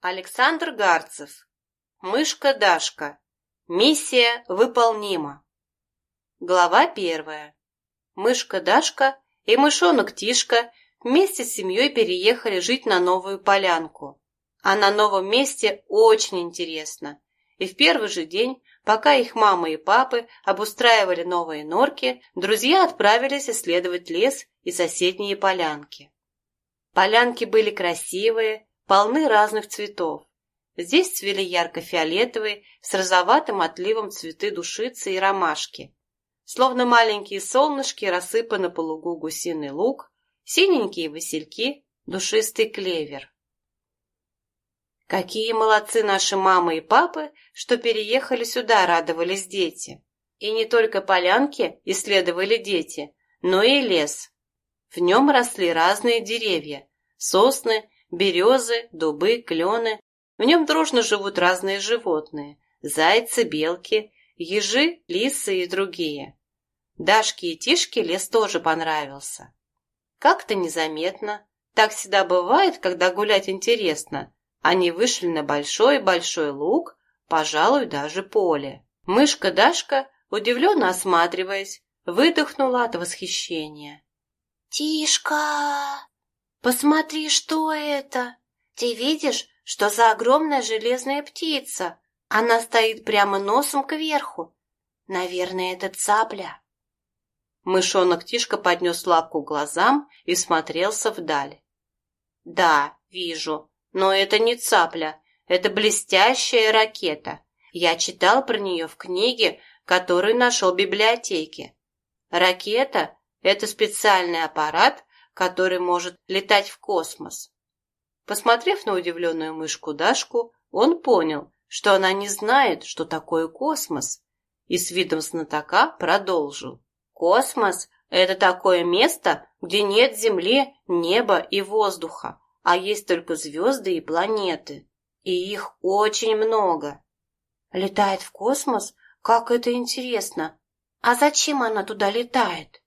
Александр Гарцев. Мышка Дашка. Миссия выполнима. Глава первая. Мышка Дашка и мышонок Тишка вместе с семьей переехали жить на новую полянку. А на новом месте очень интересно. И в первый же день, пока их мама и папы обустраивали новые норки, друзья отправились исследовать лес и соседние полянки. Полянки были красивые, полны разных цветов. Здесь цвели ярко-фиолетовые, с розоватым отливом цветы душицы и ромашки. Словно маленькие солнышки рассыпаны по лугу гусиный лук, синенькие васильки, душистый клевер. Какие молодцы наши мамы и папы, что переехали сюда, радовались дети. И не только полянки исследовали дети, но и лес. В нем росли разные деревья – сосны, березы, дубы, клены. В нем дружно живут разные животные – зайцы, белки, ежи, лисы и другие. Дашке и Тишке лес тоже понравился. Как-то незаметно, так всегда бывает, когда гулять интересно, они вышли на большой-большой луг, пожалуй, даже поле. Мышка Дашка, удивленно осматриваясь, выдохнула от восхищения. «Тишка!» Посмотри, что это! Ты видишь, что за огромная железная птица? Она стоит прямо носом кверху. Наверное, это цапля. Мышонок Тишка поднес лапку к глазам и смотрелся вдаль. Да, вижу, но это не цапля, это блестящая ракета. Я читал про нее в книге, которую нашел в библиотеке. Ракета – это специальный аппарат, который может летать в космос. Посмотрев на удивленную мышку Дашку, он понял, что она не знает, что такое космос, и с видом знатока продолжил. Космос – это такое место, где нет Земли, неба и воздуха, а есть только звезды и планеты. И их очень много. Летает в космос? Как это интересно! А зачем она туда летает?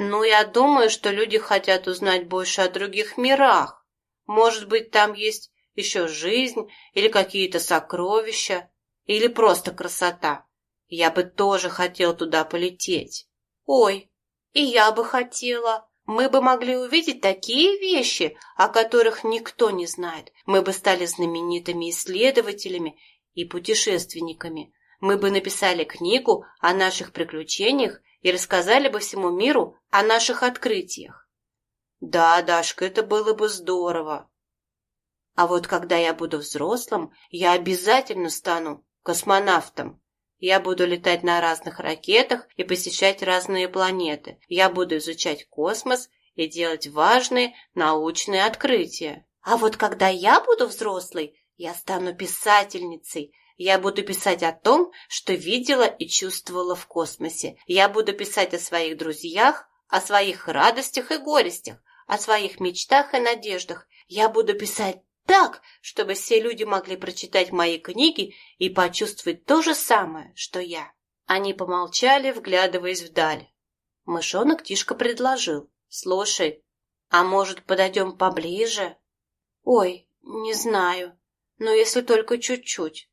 Ну, я думаю, что люди хотят узнать больше о других мирах. Может быть, там есть еще жизнь или какие-то сокровища, или просто красота. Я бы тоже хотел туда полететь. Ой, и я бы хотела. Мы бы могли увидеть такие вещи, о которых никто не знает. Мы бы стали знаменитыми исследователями и путешественниками. Мы бы написали книгу о наших приключениях и рассказали бы всему миру о наших открытиях. Да, Дашка, это было бы здорово. А вот когда я буду взрослым, я обязательно стану космонавтом. Я буду летать на разных ракетах и посещать разные планеты. Я буду изучать космос и делать важные научные открытия. А вот когда я буду взрослой, я стану писательницей я буду писать о том, что видела и чувствовала в космосе. Я буду писать о своих друзьях, о своих радостях и горестях, о своих мечтах и надеждах. Я буду писать так, чтобы все люди могли прочитать мои книги и почувствовать то же самое, что я. Они помолчали, вглядываясь вдаль. Мышонок Тишка предложил. «Слушай, а может, подойдем поближе?» «Ой, не знаю, но если только чуть-чуть.